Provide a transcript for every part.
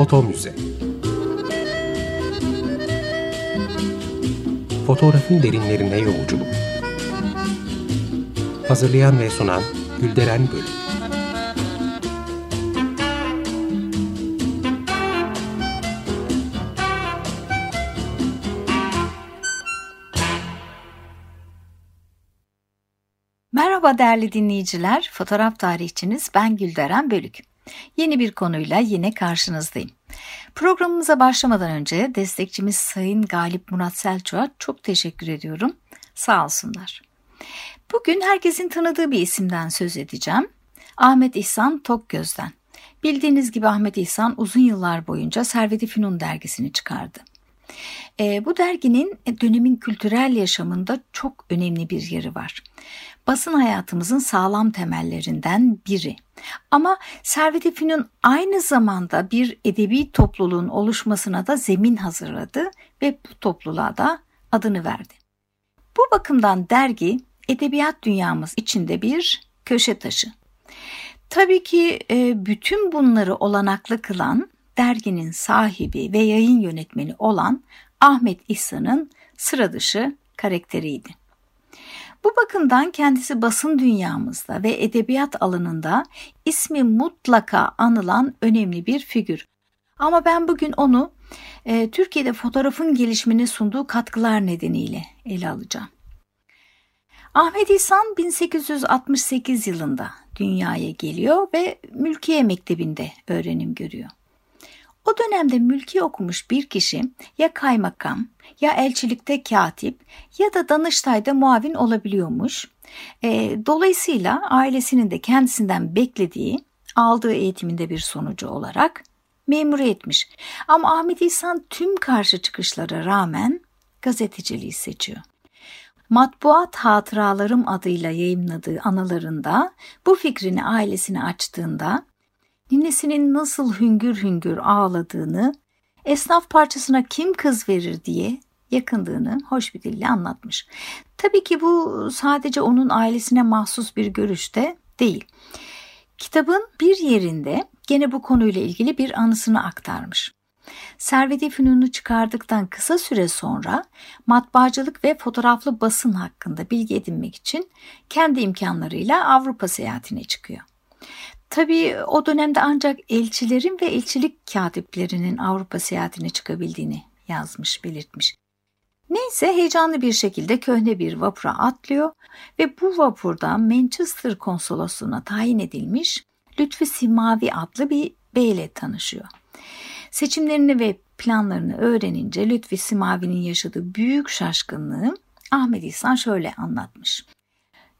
Foto Müze. Fotoğrafın derinlerine yolculuk. Hazırlayan ve sunan Gülderen Bölüm. Merhaba değerli dinleyiciler, fotoğraf tarihçiniz ben Gülderen Bölük. Yeni bir konuyla yine karşınızdayım. Programımıza başlamadan önce destekçimiz Sayın Galip Murat Selçuk'a çok teşekkür ediyorum. Sağ olsunlar. Bugün herkesin tanıdığı bir isimden söz edeceğim. Ahmet İhsan Tokgöz'den. Bildiğiniz gibi Ahmet İhsan uzun yıllar boyunca Servet-i Fünun dergisini çıkardı. E, bu derginin dönemin kültürel yaşamında çok önemli bir yeri var basın hayatımızın sağlam temellerinden biri. Ama Servet-i Fünun aynı zamanda bir edebi topluluğun oluşmasına da zemin hazırladı ve bu topluluğa da adını verdi. Bu bakımdan dergi edebiyat dünyamız içinde bir köşe taşı. Tabii ki e, bütün bunları olanaklı kılan derginin sahibi ve yayın yönetmeni olan Ahmet İhsan'ın sıra dışı karakteriydi. Bu bakımdan kendisi basın dünyamızda ve edebiyat alanında ismi mutlaka anılan önemli bir figür. Ama ben bugün onu e, Türkiye'de fotoğrafın gelişimine sunduğu katkılar nedeniyle ele alacağım. Ahmet İhsan 1868 yılında dünyaya geliyor ve Mülkiye Mektebi'nde öğrenim görüyor. O dönemde mülki okumuş bir kişi ya kaymakam ya elçilikte katip ya da danıştayda muavin olabiliyormuş. E, dolayısıyla ailesinin de kendisinden beklediği aldığı eğitiminde bir sonucu olarak memuriyetmiş. Ama Ahmet İhsan tüm karşı çıkışlara rağmen gazeteciliği seçiyor. Matbuat Hatıralarım adıyla yayımladığı anılarında bu fikrini ailesine açtığında ninesinin nasıl hüngür hüngür ağladığını, esnaf parçasına kim kız verir diye yakındığını hoş bir dille anlatmış. Tabii ki bu sadece onun ailesine mahsus bir görüşte değil. Kitabın bir yerinde gene bu konuyla ilgili bir anısını aktarmış. Servet-i Fünun'u çıkardıktan kısa süre sonra matbaacılık ve fotoğraflı basın hakkında bilgi edinmek için kendi imkanlarıyla Avrupa seyahatine çıkıyor. Tabii o dönemde ancak elçilerin ve elçilik katiplerinin Avrupa seyahatine çıkabildiğini yazmış, belirtmiş. Neyse heyecanlı bir şekilde köhne bir vapura atlıyor ve bu vapurda Manchester konsolosluğuna tayin edilmiş Lütfi Simavi adlı bir beyle tanışıyor. Seçimlerini ve planlarını öğrenince Lütfi Simavi'nin yaşadığı büyük şaşkınlığı Ahmet İhsan şöyle anlatmış.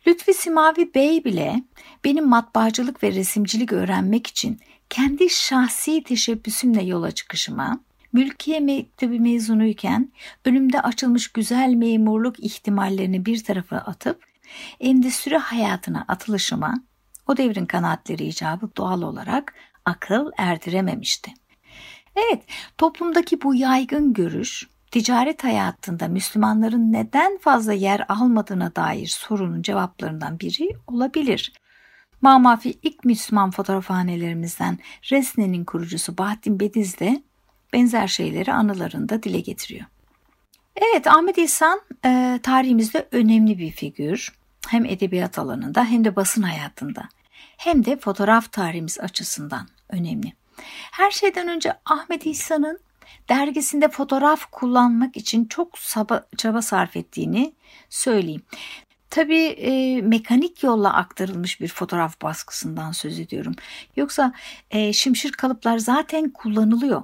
Lütfi Simavi Bey bile benim matbaacılık ve resimcilik öğrenmek için kendi şahsi teşebbüsümle yola çıkışıma, mülkiye mektebi mezunuyken önümde açılmış güzel memurluk ihtimallerini bir tarafa atıp endüstri hayatına atılışıma o devrin kanaatleri icabı doğal olarak akıl erdirememişti. Evet, toplumdaki bu yaygın görüş ticaret hayatında Müslümanların neden fazla yer almadığına dair sorunun cevaplarından biri olabilir. Mamafi ilk Müslüman fotoğrafhanelerimizden Resne'nin kurucusu Bahattin Bediz de benzer şeyleri anılarında dile getiriyor. Evet Ahmet İhsan e, tarihimizde önemli bir figür. Hem edebiyat alanında hem de basın hayatında hem de fotoğraf tarihimiz açısından önemli. Her şeyden önce Ahmet İhsan'ın dergisinde fotoğraf kullanmak için çok saba, çaba sarf ettiğini söyleyeyim. Tabii e, mekanik yolla aktarılmış bir fotoğraf baskısından söz ediyorum. Yoksa e, şimşir kalıplar zaten kullanılıyor.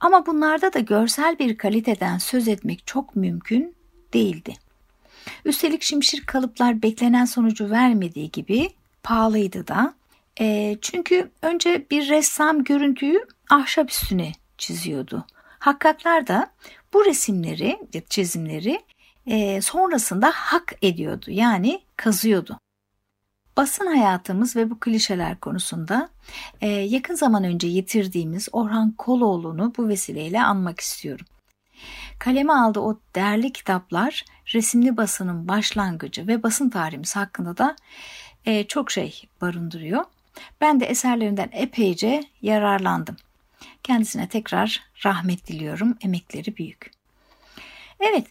Ama bunlarda da görsel bir kaliteden söz etmek çok mümkün değildi. Üstelik şimşir kalıplar beklenen sonucu vermediği gibi pahalıydı da. E, çünkü önce bir ressam görüntüyü ahşap üstüne çiziyordu. Hakkaklar da bu resimleri, çizimleri e, sonrasında hak ediyordu. Yani kazıyordu. Basın hayatımız ve bu klişeler konusunda e, yakın zaman önce yitirdiğimiz Orhan Koloğlu'nu bu vesileyle anmak istiyorum. Kaleme aldığı o değerli kitaplar resimli basının başlangıcı ve basın tarihimiz hakkında da e, çok şey barındırıyor. Ben de eserlerinden epeyce yararlandım. Kendisine tekrar rahmet diliyorum. Emekleri büyük. Evet,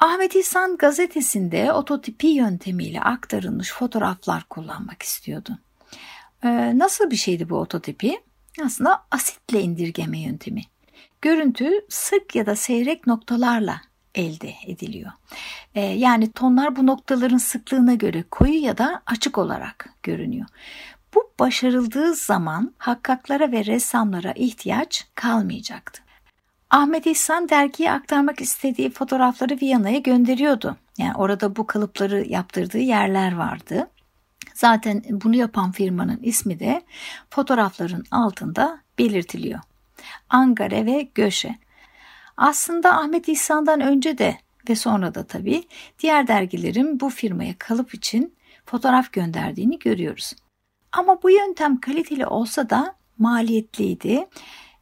Ahmet İhsan gazetesinde ototipi yöntemiyle aktarılmış fotoğraflar kullanmak istiyordu. Ee, nasıl bir şeydi bu ototipi? Aslında asitle indirgeme yöntemi. Görüntü sık ya da seyrek noktalarla elde ediliyor. Ee, yani tonlar bu noktaların sıklığına göre koyu ya da açık olarak görünüyor. Bu başarıldığı zaman hakkaklara ve ressamlara ihtiyaç kalmayacaktı. Ahmet İhsan dergiye aktarmak istediği fotoğrafları Viyana'ya gönderiyordu. Yani orada bu kalıpları yaptırdığı yerler vardı. Zaten bunu yapan firmanın ismi de fotoğrafların altında belirtiliyor. Angare ve Göşe. Aslında Ahmet İhsan'dan önce de ve sonra da tabii diğer dergilerin bu firmaya kalıp için fotoğraf gönderdiğini görüyoruz. Ama bu yöntem kaliteli olsa da maliyetliydi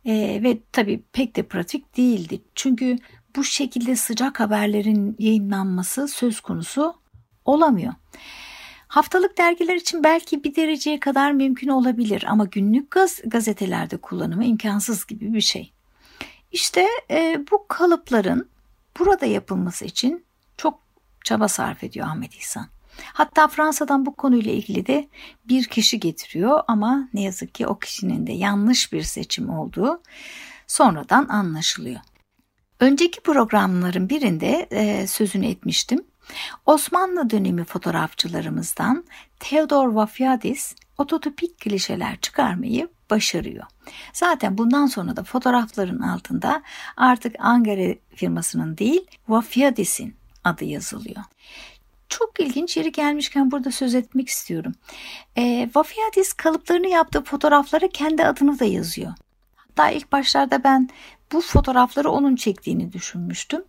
e, ve tabii pek de pratik değildi. Çünkü bu şekilde sıcak haberlerin yayınlanması söz konusu olamıyor. Haftalık dergiler için belki bir dereceye kadar mümkün olabilir ama günlük gaz gazetelerde kullanımı imkansız gibi bir şey. İşte e, bu kalıpların burada yapılması için çok çaba sarf ediyor Ahmet İhsan. Hatta Fransa'dan bu konuyla ilgili de bir kişi getiriyor ama ne yazık ki o kişinin de yanlış bir seçim olduğu sonradan anlaşılıyor. Önceki programların birinde e, sözünü etmiştim. Osmanlı dönemi fotoğrafçılarımızdan Theodor Vafiadis ototipik klişeler çıkarmayı başarıyor. Zaten bundan sonra da fotoğrafların altında artık Angare firmasının değil Vafiadis'in adı yazılıyor. Çok ilginç yeri gelmişken burada söz etmek istiyorum. E, Vafiadis kalıplarını yaptığı fotoğraflara kendi adını da yazıyor. Hatta ilk başlarda ben bu fotoğrafları onun çektiğini düşünmüştüm.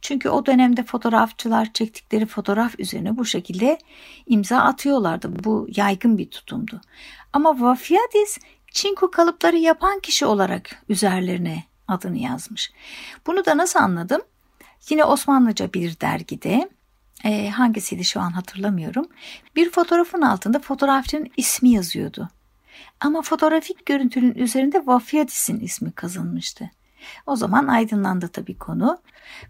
Çünkü o dönemde fotoğrafçılar çektikleri fotoğraf üzerine bu şekilde imza atıyorlardı. Bu yaygın bir tutumdu. Ama Vafiadis çinko kalıpları yapan kişi olarak üzerlerine adını yazmış. Bunu da nasıl anladım? Yine Osmanlıca bir dergide e, hangisiydi şu an hatırlamıyorum. Bir fotoğrafın altında fotoğrafçının ismi yazıyordu. Ama fotoğrafik görüntünün üzerinde Vafiyadis'in ismi kazınmıştı. O zaman aydınlandı tabii konu.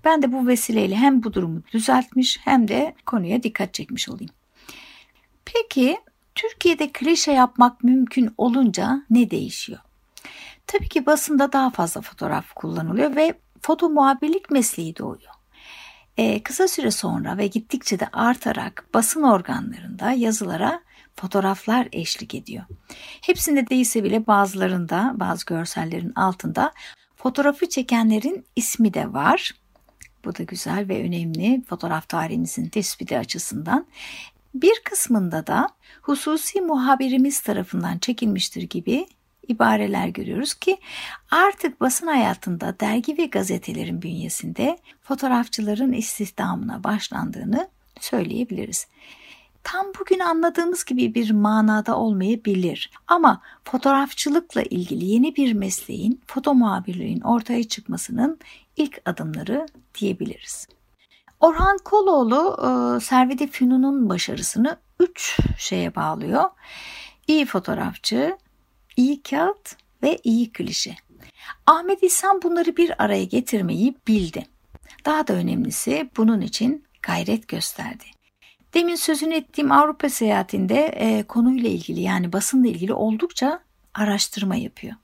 Ben de bu vesileyle hem bu durumu düzeltmiş hem de konuya dikkat çekmiş olayım. Peki Türkiye'de klişe yapmak mümkün olunca ne değişiyor? Tabii ki basında daha fazla fotoğraf kullanılıyor ve foto muhabirlik mesleği doğuyor. Ee, kısa süre sonra ve gittikçe de artarak basın organlarında yazılara fotoğraflar eşlik ediyor. Hepsinde değilse bile bazılarında bazı görsellerin altında fotoğrafı çekenlerin ismi de var. Bu da güzel ve önemli fotoğraf tarihimizin tespiti açısından. Bir kısmında da hususi muhabirimiz tarafından çekilmiştir gibi ibareler görüyoruz ki artık basın hayatında dergi ve gazetelerin bünyesinde fotoğrafçıların istihdamına başlandığını söyleyebiliriz. Tam bugün anladığımız gibi bir manada olmayabilir ama fotoğrafçılıkla ilgili yeni bir mesleğin, foto muhabirliğin ortaya çıkmasının ilk adımları diyebiliriz. Orhan Koloğlu e, Servet-i Fünun'un başarısını üç şeye bağlıyor. İyi fotoğrafçı, iyi kağıt ve iyi klişe. Ahmet İhsan bunları bir araya getirmeyi bildi. Daha da önemlisi bunun için gayret gösterdi. Demin sözünü ettiğim Avrupa seyahatinde e, konuyla ilgili yani basınla ilgili oldukça araştırma yapıyor.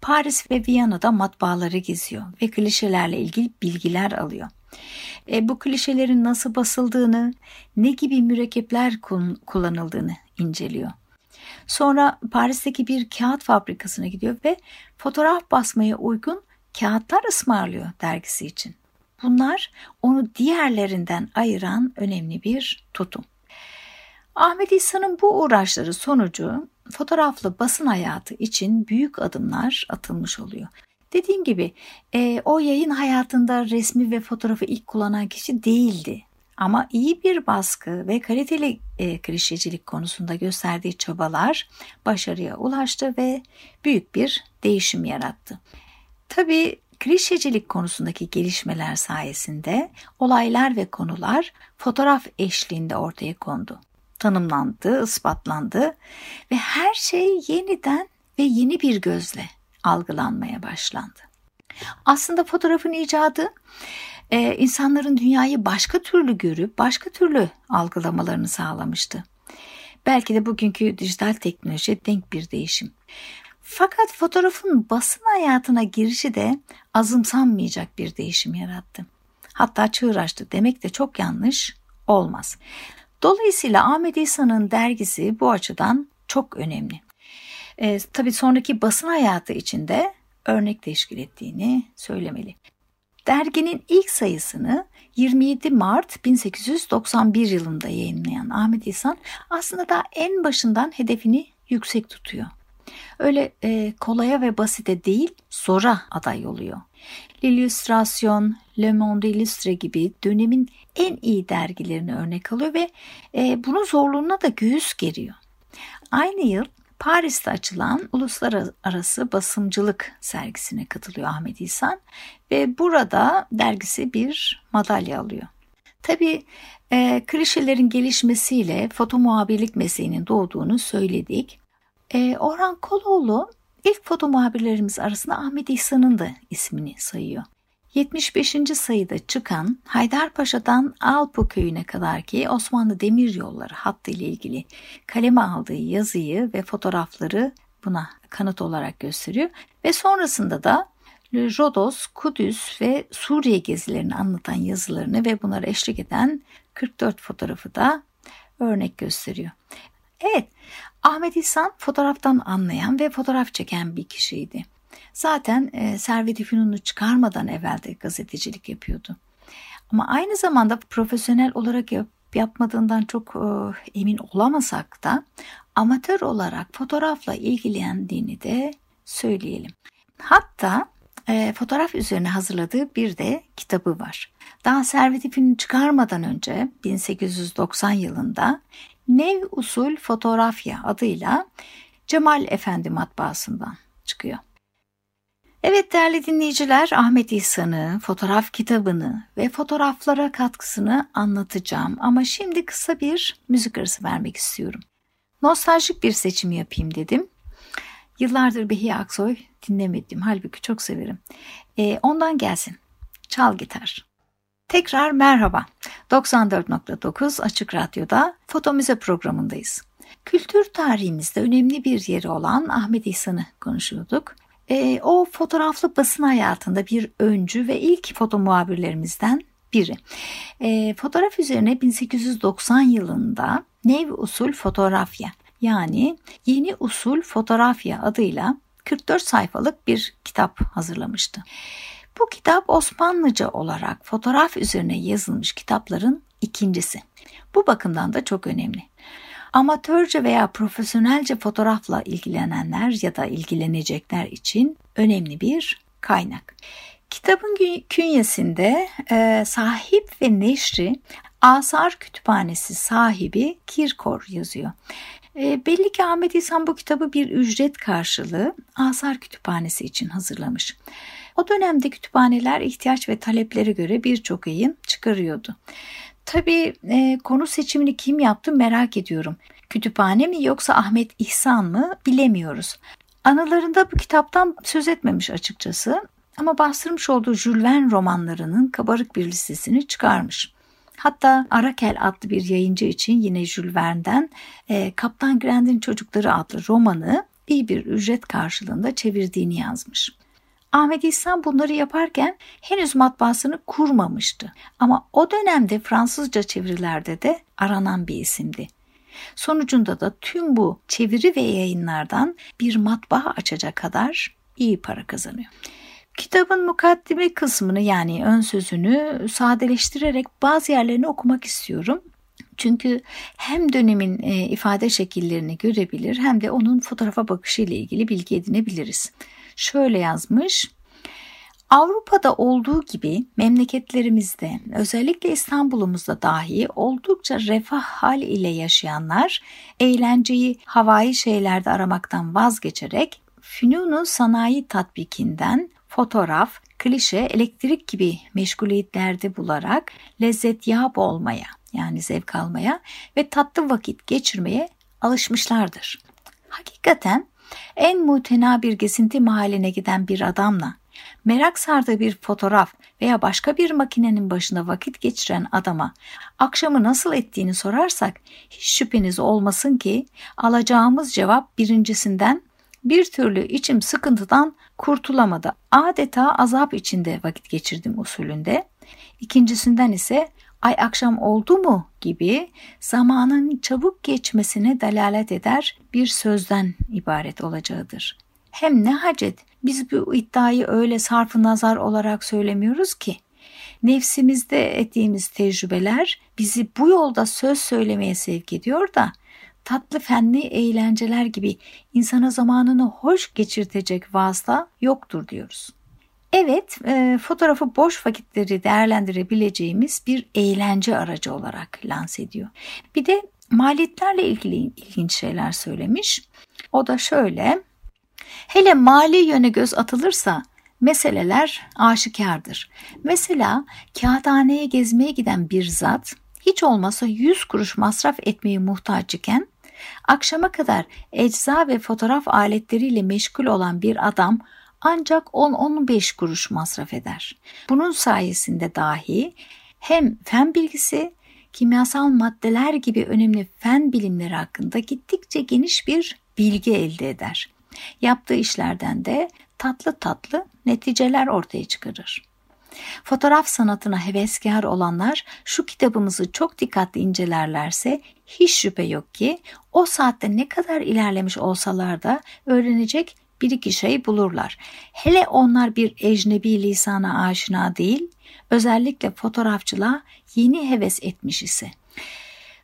Paris ve Viyana'da matbaaları geziyor ve klişelerle ilgili bilgiler alıyor. E, bu klişelerin nasıl basıldığını, ne gibi mürekkepler kullanıldığını inceliyor. Sonra Paris'teki bir kağıt fabrikasına gidiyor ve fotoğraf basmaya uygun kağıtlar ısmarlıyor dergisi için. Bunlar onu diğerlerinden ayıran önemli bir tutum. Ahmet İhsan'ın bu uğraşları sonucu fotoğraflı basın hayatı için büyük adımlar atılmış oluyor. Dediğim gibi e, o yayın hayatında resmi ve fotoğrafı ilk kullanan kişi değildi. Ama iyi bir baskı ve kaliteli e, klişecilik konusunda gösterdiği çabalar başarıya ulaştı ve büyük bir değişim yarattı. Tabii klişecilik konusundaki gelişmeler sayesinde olaylar ve konular fotoğraf eşliğinde ortaya kondu. Tanımlandı, ispatlandı ve her şey yeniden ve yeni bir gözle algılanmaya başlandı. Aslında fotoğrafın icadı e, insanların dünyayı başka türlü görüp başka türlü algılamalarını sağlamıştı. Belki de bugünkü dijital teknoloji denk bir değişim. Fakat fotoğrafın basın hayatına girişi de azımsanmayacak bir değişim yarattı. Hatta çığıraştı demek de çok yanlış olmaz. Dolayısıyla Ahmet İsa'nın dergisi bu açıdan çok önemli. E, tabii sonraki basın hayatı içinde örnek teşkil ettiğini söylemeli. Derginin ilk sayısını 27 Mart 1891 yılında yayınlayan Ahmet İhsan aslında da en başından hedefini yüksek tutuyor. Öyle e, kolaya ve basite değil zora aday oluyor. L'Illustration, Le Monde Illustre gibi dönemin en iyi dergilerini örnek alıyor ve e, bunun zorluğuna da göğüs geriyor. Aynı yıl Paris'te açılan uluslararası basımcılık sergisine katılıyor Ahmet İhsan ve burada dergisi bir madalya alıyor. Tabii e, klişelerin gelişmesiyle foto muhabirlik mesleğinin doğduğunu söyledik. E, Orhan Koloğlu ilk foto muhabirlerimiz arasında Ahmet İhsan'ın da ismini sayıyor. 75. sayıda çıkan Haydarpaşa'dan Alpu köyüne kadar ki Osmanlı Demiryolları hattı ile ilgili kaleme aldığı yazıyı ve fotoğrafları buna kanıt olarak gösteriyor ve sonrasında da Rodos, Kudüs ve Suriye gezilerini anlatan yazılarını ve bunlara eşlik eden 44 fotoğrafı da örnek gösteriyor. Evet, Ahmet İhsan fotoğraftan anlayan ve fotoğraf çeken bir kişiydi. Zaten e, Servet-i Fünun'u çıkarmadan evvel de gazetecilik yapıyordu. Ama aynı zamanda profesyonel olarak yap, yapmadığından çok e, emin olamasak da amatör olarak fotoğrafla ilgilendiğini de söyleyelim. Hatta e, fotoğraf üzerine hazırladığı bir de kitabı var. Daha Servet-i Fünun'u çıkarmadan önce 1890 yılında Nev Usul Fotoğrafya adıyla Cemal Efendi matbaasından çıkıyor. Evet değerli dinleyiciler Ahmet İhsan'ı, fotoğraf kitabını ve fotoğraflara katkısını anlatacağım ama şimdi kısa bir müzik arası vermek istiyorum. Nostaljik bir seçim yapayım dedim. Yıllardır Behiye Aksoy dinlemedim halbuki çok severim. E, ondan gelsin. Çal gitar. Tekrar merhaba. 94.9 Açık Radyo'da Foto Müze programındayız. Kültür tarihimizde önemli bir yeri olan Ahmet İhsan'ı konuşuyorduk. E, o fotoğraflı basın hayatında bir öncü ve ilk foto muhabirlerimizden biri. E, fotoğraf üzerine 1890 yılında Nev Usul Fotoğrafya yani Yeni Usul Fotoğrafya adıyla 44 sayfalık bir kitap hazırlamıştı. Bu kitap Osmanlıca olarak fotoğraf üzerine yazılmış kitapların ikincisi. Bu bakımdan da çok önemli. Amatörce veya profesyonelce fotoğrafla ilgilenenler ya da ilgilenecekler için önemli bir kaynak. Kitabın künyesinde e, sahip ve neşri Asar Kütüphanesi sahibi Kirkor yazıyor. E, belli ki Ahmet İhsan bu kitabı bir ücret karşılığı Asar Kütüphanesi için hazırlamış. O dönemde kütüphaneler ihtiyaç ve taleplere göre birçok yayın çıkarıyordu. Tabii e, konu seçimini kim yaptı merak ediyorum. Kütüphane mi yoksa Ahmet İhsan mı bilemiyoruz. Anılarında bu kitaptan söz etmemiş açıkçası ama bastırmış olduğu Jules Verne romanlarının kabarık bir listesini çıkarmış. Hatta Arakel adlı bir yayıncı için yine Jules Verne'den e, Kaptan Grant'in Çocukları adlı romanı iyi bir ücret karşılığında çevirdiğini yazmış. Ahmet İhsan bunları yaparken henüz matbaasını kurmamıştı. Ama o dönemde Fransızca çevirilerde de aranan bir isimdi. Sonucunda da tüm bu çeviri ve yayınlardan bir matbaa açacak kadar iyi para kazanıyor. Kitabın mukaddime kısmını yani ön sözünü sadeleştirerek bazı yerlerini okumak istiyorum. Çünkü hem dönemin e, ifade şekillerini görebilir hem de onun fotoğrafa bakışı ile ilgili bilgi edinebiliriz şöyle yazmış. Avrupa'da olduğu gibi memleketlerimizde özellikle İstanbul'umuzda dahi oldukça refah hal ile yaşayanlar eğlenceyi havai şeylerde aramaktan vazgeçerek fünunu sanayi tatbikinden fotoğraf, klişe, elektrik gibi meşguliyetlerde bularak lezzet yap olmaya yani zevk almaya ve tatlı vakit geçirmeye alışmışlardır. Hakikaten en mutena bir gezinti mahalline giden bir adamla merak sardığı bir fotoğraf veya başka bir makinenin başında vakit geçiren adama akşamı nasıl ettiğini sorarsak hiç şüpheniz olmasın ki alacağımız cevap birincisinden bir türlü içim sıkıntıdan kurtulamadı. Adeta azap içinde vakit geçirdim usulünde. İkincisinden ise ay akşam oldu mu gibi zamanın çabuk geçmesine delalet eder bir sözden ibaret olacağıdır. Hem ne hacet biz bu iddiayı öyle sarfı nazar olarak söylemiyoruz ki. Nefsimizde ettiğimiz tecrübeler bizi bu yolda söz söylemeye sevk ediyor da tatlı fenli eğlenceler gibi insana zamanını hoş geçirtecek vasıta yoktur diyoruz. Evet, e, fotoğrafı boş vakitleri değerlendirebileceğimiz bir eğlence aracı olarak lanse ediyor. Bir de maliyetlerle ilgili ilginç şeyler söylemiş. O da şöyle, hele mali yöne göz atılırsa meseleler aşikardır. Mesela kağıthaneye gezmeye giden bir zat hiç olmasa 100 kuruş masraf etmeye muhtaç iken akşama kadar ecza ve fotoğraf aletleriyle meşgul olan bir adam ancak 10-15 kuruş masraf eder. Bunun sayesinde dahi hem fen bilgisi, kimyasal maddeler gibi önemli fen bilimleri hakkında gittikçe geniş bir bilgi elde eder. Yaptığı işlerden de tatlı tatlı neticeler ortaya çıkarır. Fotoğraf sanatına heveskar olanlar şu kitabımızı çok dikkatli incelerlerse hiç şüphe yok ki o saatte ne kadar ilerlemiş olsalar da öğrenecek bir iki şey bulurlar. Hele onlar bir ecnebi lisana aşina değil, özellikle fotoğrafçılığa yeni heves etmiş ise.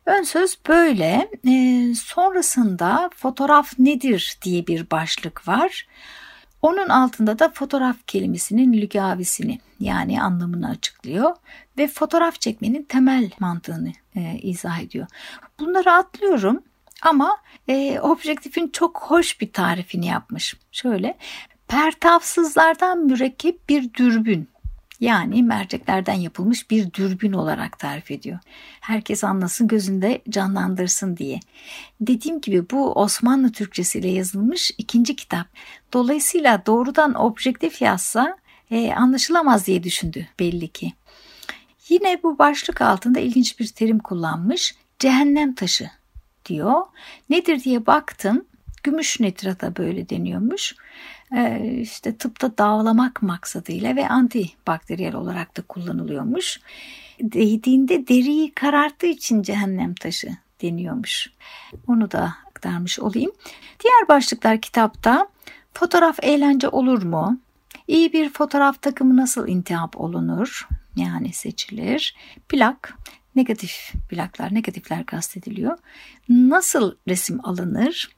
Ön söz böyle. E, sonrasında fotoğraf nedir diye bir başlık var. Onun altında da fotoğraf kelimesinin lügavisini yani anlamını açıklıyor ve fotoğraf çekmenin temel mantığını e, izah ediyor. Bunları atlıyorum ama e, objektifin çok hoş bir tarifini yapmış. Şöyle pertavsızlardan mürekkep bir dürbün yani merceklerden yapılmış bir dürbün olarak tarif ediyor. Herkes anlasın gözünde canlandırsın diye. Dediğim gibi bu Osmanlı Türkçesiyle yazılmış ikinci kitap. Dolayısıyla doğrudan objektif yazsa e, anlaşılamaz diye düşündü belli ki. Yine bu başlık altında ilginç bir terim kullanmış. Cehennem taşı diyor. Nedir diye baktım. Gümüş nitrata böyle deniyormuş. Ee, işte tıpta dağlamak maksadıyla ve antibakteriyel olarak da kullanılıyormuş. Değdiğinde deriyi kararttığı için cehennem taşı deniyormuş. Onu da aktarmış olayım. Diğer başlıklar kitapta fotoğraf eğlence olur mu? İyi bir fotoğraf takımı nasıl intihap olunur? Yani seçilir. Plak, negatif plaklar, negatifler kastediliyor. Nasıl resim alınır?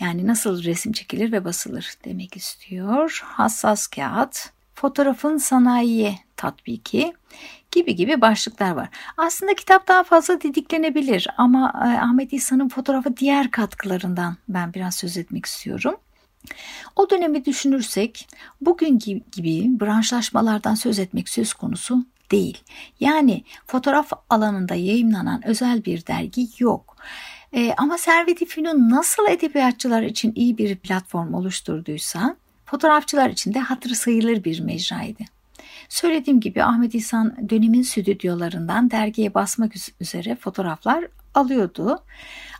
Yani nasıl resim çekilir ve basılır demek istiyor. Hassas kağıt, fotoğrafın sanayiye tatbiki gibi gibi başlıklar var. Aslında kitap daha fazla didiklenebilir ama e, Ahmet İhsan'ın fotoğrafı diğer katkılarından ben biraz söz etmek istiyorum. O dönemi düşünürsek bugün gibi branşlaşmalardan söz etmek söz konusu değil. Yani fotoğraf alanında yayınlanan özel bir dergi yok. E, ama Servet-i Fünun nasıl edebiyatçılar için iyi bir platform oluşturduysa fotoğrafçılar için de hatırı sayılır bir mecraydı. Söylediğim gibi Ahmet İhsan dönemin stüdyolarından dergiye basmak üzere fotoğraflar alıyordu.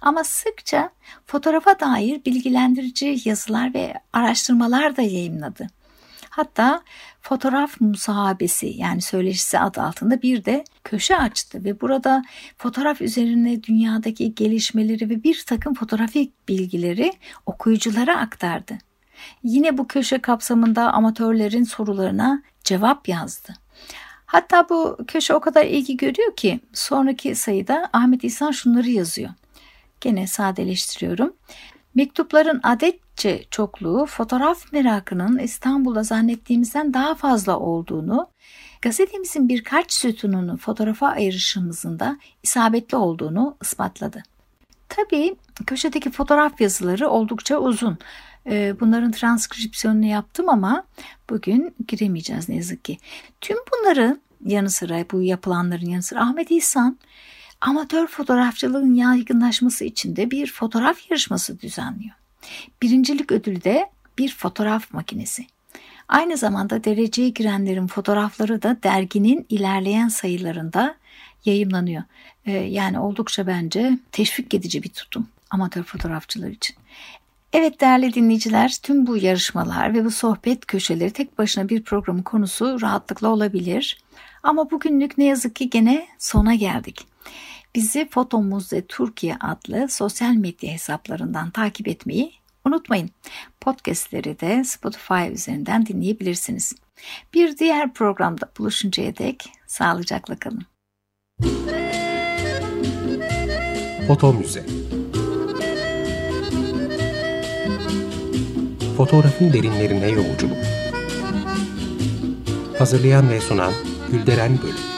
Ama sıkça fotoğrafa dair bilgilendirici yazılar ve araştırmalar da yayınladı. Hatta fotoğraf musahabesi yani söyleşisi adı altında bir de köşe açtı ve burada fotoğraf üzerine dünyadaki gelişmeleri ve bir takım fotoğrafik bilgileri okuyuculara aktardı. Yine bu köşe kapsamında amatörlerin sorularına cevap yazdı. Hatta bu köşe o kadar ilgi görüyor ki sonraki sayıda Ahmet İhsan şunları yazıyor. Gene sadeleştiriyorum. Mektupların adetçe çokluğu fotoğraf merakının İstanbul'da zannettiğimizden daha fazla olduğunu, gazetemizin birkaç sütununu fotoğrafa ayırışımızın da isabetli olduğunu ispatladı. Tabii köşedeki fotoğraf yazıları oldukça uzun. Ee, bunların transkripsiyonunu yaptım ama bugün giremeyeceğiz ne yazık ki. Tüm bunların yanı sıra bu yapılanların yanı sıra Ahmet İhsan amatör fotoğrafçılığın yaygınlaşması için de bir fotoğraf yarışması düzenliyor. Birincilik ödülü de bir fotoğraf makinesi. Aynı zamanda dereceye girenlerin fotoğrafları da derginin ilerleyen sayılarında yayımlanıyor. Ee, yani oldukça bence teşvik edici bir tutum amatör fotoğrafçılar için. Evet değerli dinleyiciler tüm bu yarışmalar ve bu sohbet köşeleri tek başına bir programın konusu rahatlıkla olabilir. Ama bugünlük ne yazık ki gene sona geldik. Bizi Foto Muze Türkiye adlı sosyal medya hesaplarından takip etmeyi unutmayın. Podcastleri de Spotify üzerinden dinleyebilirsiniz. Bir diğer programda buluşuncaya dek sağlıcakla kalın. Foto Müze Fotoğrafın derinlerine yolculuk Hazırlayan ve sunan Gülderen Bölüm